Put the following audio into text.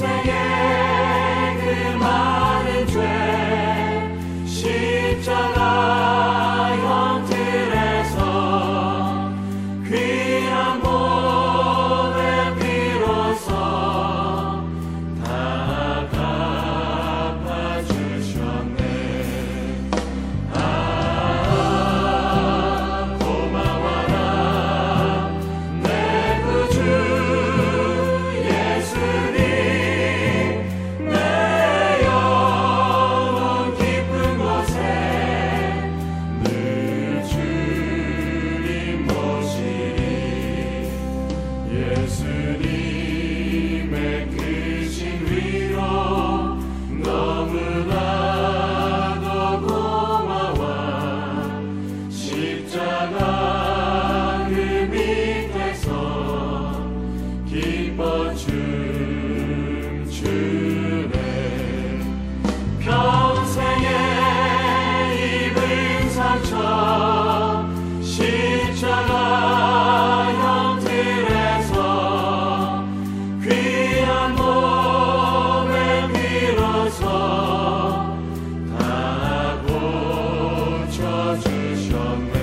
yes. strong.